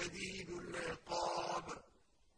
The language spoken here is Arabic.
شَدِيدُ الْعِقَابِ